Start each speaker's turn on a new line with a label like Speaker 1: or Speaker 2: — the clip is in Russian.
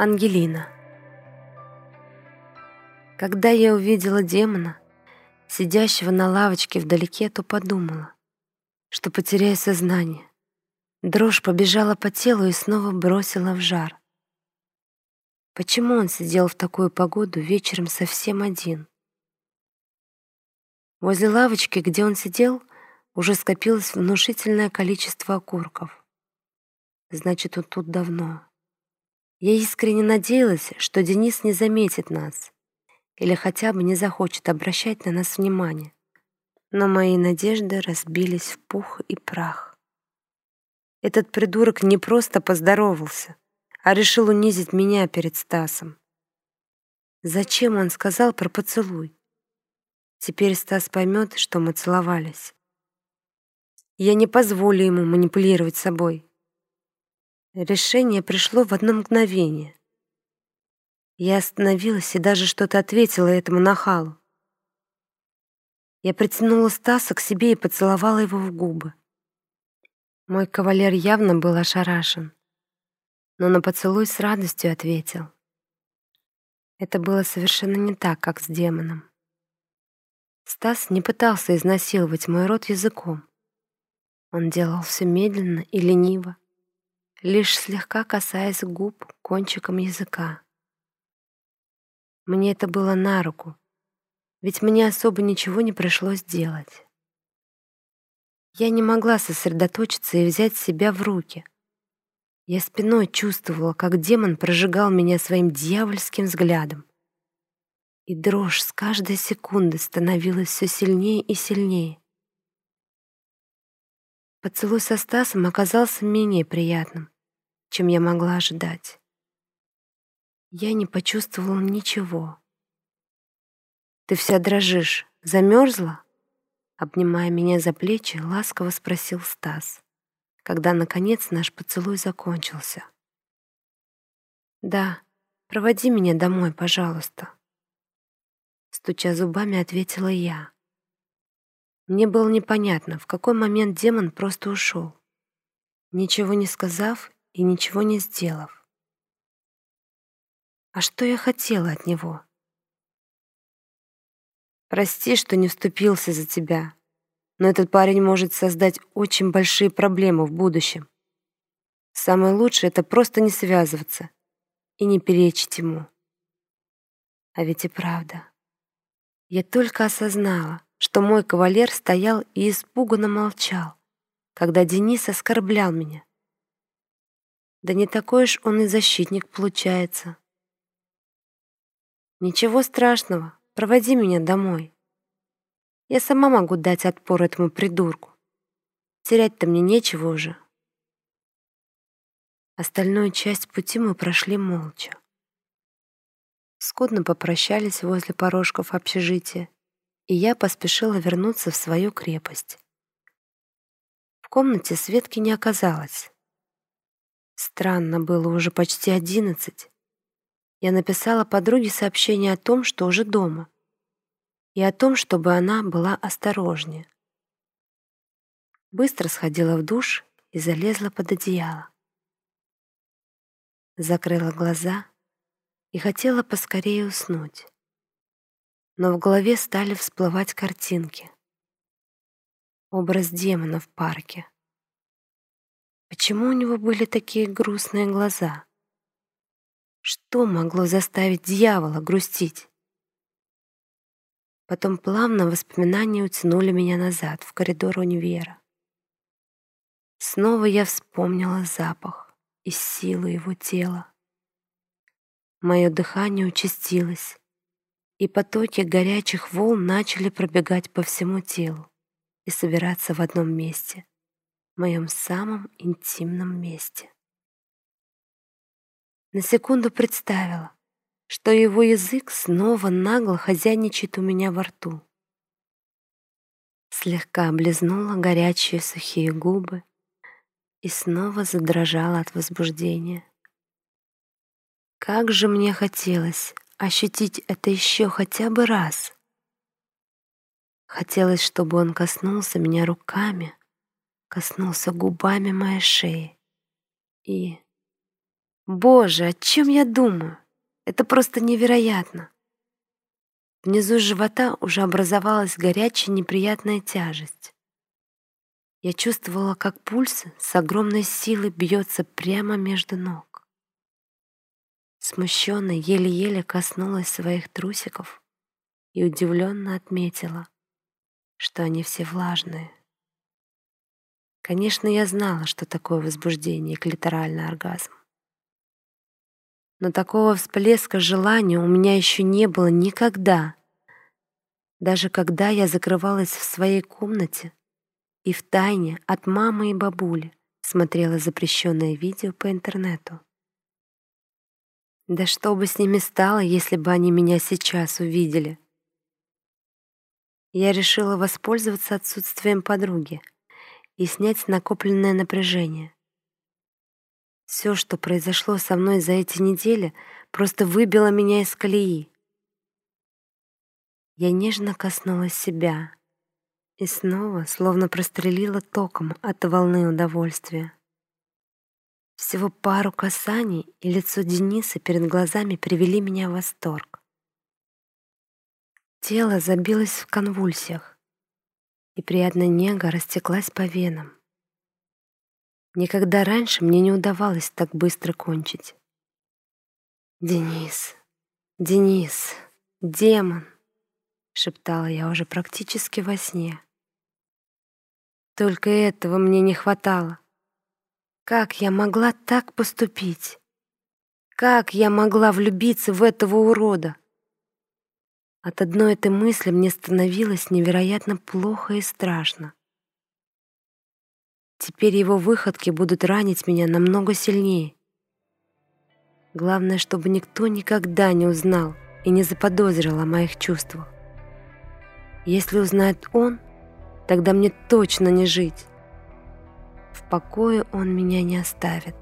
Speaker 1: Ангелина. Когда я увидела демона, сидящего на лавочке вдалеке, то подумала, что потеряю сознание. Дрожь побежала по телу и снова бросила в жар. Почему он сидел в такую погоду вечером совсем один? Возле лавочки, где он сидел, уже скопилось внушительное количество окурков. Значит, он тут давно. Я искренне надеялась, что Денис не заметит нас или хотя бы не захочет обращать на нас внимание. Но мои надежды разбились в пух и прах. Этот придурок не просто поздоровался, а решил унизить меня перед Стасом. Зачем он сказал про поцелуй? Теперь Стас поймет, что мы целовались. Я не позволю ему манипулировать собой. Решение пришло в одно мгновение. Я остановилась и даже что-то ответила этому нахалу. Я притянула Стаса к себе и поцеловала его в губы. Мой кавалер явно был ошарашен, но на поцелуй с радостью ответил. Это было совершенно не так, как с демоном. Стас не пытался изнасиловать мой рот языком. Он делал все медленно и лениво, лишь слегка касаясь губ кончиком языка. Мне это было на руку, ведь мне особо ничего не пришлось делать. Я не могла сосредоточиться и взять себя в руки. Я спиной чувствовала, как демон прожигал меня своим дьявольским взглядом. И дрожь с каждой секунды становилась все сильнее и сильнее. Поцелуй со Стасом оказался менее приятным, чем я могла ожидать. Я не почувствовала ничего. «Ты вся дрожишь. Замерзла?» Обнимая меня за плечи, ласково спросил Стас, когда, наконец, наш поцелуй закончился. «Да, проводи меня домой, пожалуйста», стуча зубами, ответила я. Мне было непонятно, в какой момент демон просто ушел, ничего не сказав и ничего не сделав. А что я хотела от него? Прости, что не вступился за тебя, но этот парень может создать очень большие проблемы в будущем. Самое лучшее — это просто не связываться и не перечить ему. А ведь и правда. Я только осознала, что мой кавалер стоял и испуганно молчал, когда Денис оскорблял меня. Да не такой уж он и защитник получается. Ничего страшного, проводи меня домой. Я сама могу дать отпор этому придурку. Терять-то мне нечего уже. Остальную часть пути мы прошли молча. Скудно попрощались возле порожков общежития и я поспешила вернуться в свою крепость. В комнате Светки не оказалось. Странно было уже почти одиннадцать. Я написала подруге сообщение о том, что уже дома, и о том, чтобы она была осторожнее. Быстро сходила в душ и залезла под одеяло. Закрыла глаза и хотела поскорее уснуть но в голове стали всплывать картинки. Образ демона в парке. Почему у него были такие грустные глаза? Что могло заставить дьявола грустить? Потом плавно воспоминания утянули меня назад, в коридор универа. Снова я вспомнила запах и силу его тела. Мое дыхание участилось, и потоки горячих волн начали пробегать по всему телу и собираться в одном месте, в моем самом интимном месте. На секунду представила, что его язык снова нагло хозяйничает у меня во рту. Слегка облизнула горячие сухие губы и снова задрожала от возбуждения. Как же мне хотелось ощутить это еще хотя бы раз. Хотелось, чтобы он коснулся меня руками, коснулся губами моей шеи и Боже, о чем я думаю? Это просто невероятно. Внизу живота уже образовалась горячая неприятная тяжесть. Я чувствовала, как пульс с огромной силой бьется прямо между ног. Смущенно, еле-еле коснулась своих трусиков и удивленно отметила, что они все влажные. Конечно, я знала, что такое возбуждение и клиторальный оргазм. Но такого всплеска желания у меня еще не было никогда. Даже когда я закрывалась в своей комнате и в тайне от мамы и бабули смотрела запрещенное видео по интернету. Да что бы с ними стало, если бы они меня сейчас увидели? Я решила воспользоваться отсутствием подруги и снять накопленное напряжение. Все, что произошло со мной за эти недели, просто выбило меня из колеи. Я нежно коснулась себя и снова словно прострелила током от волны удовольствия. Всего пару касаний, и лицо Дениса перед глазами привели меня в восторг. Тело забилось в конвульсиях, и приятная нега растеклась по венам. Никогда раньше мне не удавалось так быстро кончить. «Денис, Денис, демон!» — шептала я уже практически во сне. Только этого мне не хватало. Как я могла так поступить? Как я могла влюбиться в этого урода? От одной этой мысли мне становилось невероятно плохо и страшно. Теперь его выходки будут ранить меня намного сильнее. Главное, чтобы никто никогда не узнал и не заподозрил о моих чувствах. Если узнает он, тогда мне точно не жить. В покое он меня не оставит.